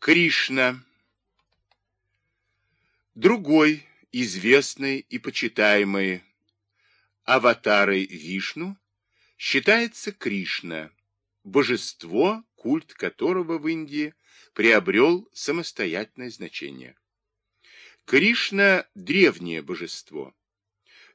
Кришна. Другой известный и почитаемый аватарой Вишну считается Кришна, божество, культ которого в Индии приобрел самостоятельное значение. Кришна – древнее божество.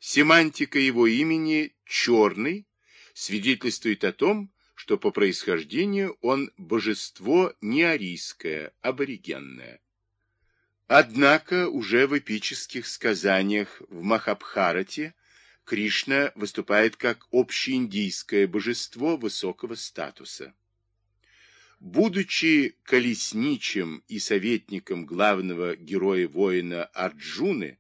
Семантика его имени «черный» свидетельствует о том, что по происхождению он божество не арийское, аборигенное. Однако уже в эпических сказаниях в Махабхарате Кришна выступает как общеиндийское божество высокого статуса. Будучи колесничим и советником главного героя-воина Арджуны,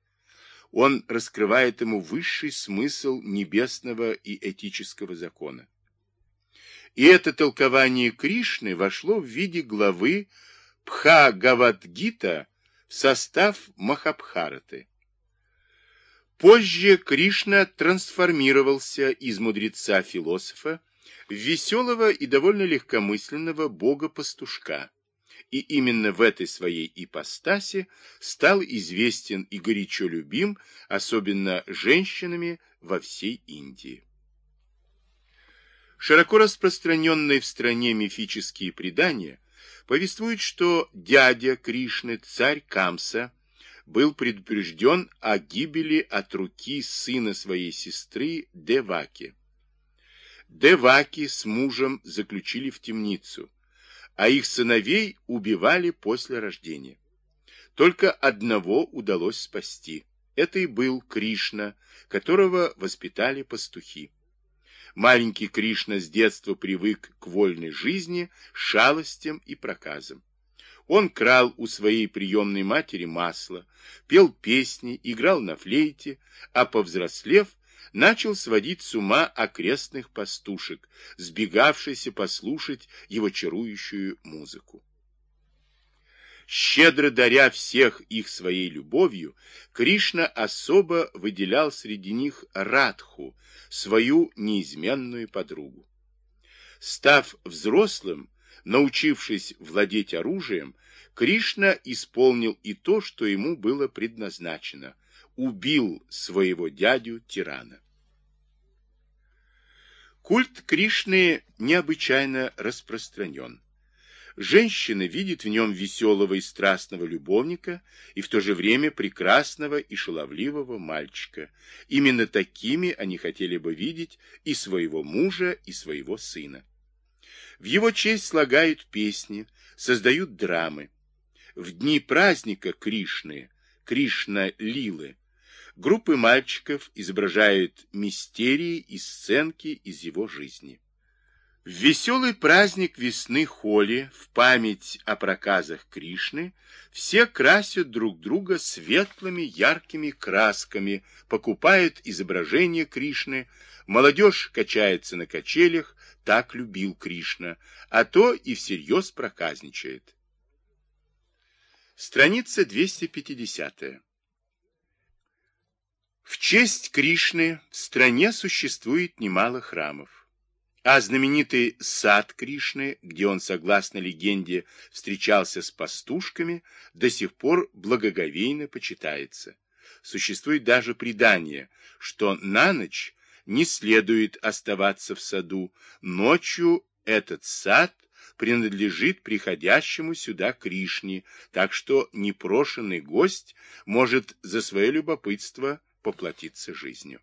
он раскрывает ему высший смысл небесного и этического закона. И это толкование Кришны вошло в виде главы Пхагавадгита в состав Махабхараты. Позже Кришна трансформировался из мудреца-философа в веселого и довольно легкомысленного бога-пастушка, и именно в этой своей ипостаси стал известен и горячо любим, особенно женщинами во всей Индии. Широко распространенные в стране мифические предания повествуют, что дядя Кришны, царь Камса, был предупрежден о гибели от руки сына своей сестры Деваки. Деваки с мужем заключили в темницу, а их сыновей убивали после рождения. Только одного удалось спасти. Это и был Кришна, которого воспитали пастухи. Маленький Кришна с детства привык к вольной жизни, шалостям и проказам. Он крал у своей приемной матери масло, пел песни, играл на флейте, а повзрослев, начал сводить с ума окрестных пастушек, сбегавшихся послушать его чарующую музыку. Щедро даря всех их своей любовью, Кришна особо выделял среди них Радху, свою неизменную подругу. Став взрослым, научившись владеть оружием, Кришна исполнил и то, что ему было предназначено – убил своего дядю-тирана. Культ Кришны необычайно распространен. Женщина видит в нем веселого и страстного любовника и в то же время прекрасного и шаловливого мальчика. Именно такими они хотели бы видеть и своего мужа, и своего сына. В его честь слагают песни, создают драмы. В дни праздника Кришны, Кришна-лилы, группы мальчиков изображают мистерии и сценки из его жизни. В веселый праздник весны Холи, в память о проказах Кришны, все красят друг друга светлыми яркими красками, покупают изображения Кришны, молодежь качается на качелях, так любил Кришна, а то и всерьез проказничает. Страница 250. В честь Кришны в стране существует немало храмов. А знаменитый сад Кришны, где он, согласно легенде, встречался с пастушками, до сих пор благоговейно почитается. Существует даже предание, что на ночь не следует оставаться в саду, ночью этот сад принадлежит приходящему сюда Кришне, так что непрошенный гость может за свое любопытство поплатиться жизнью.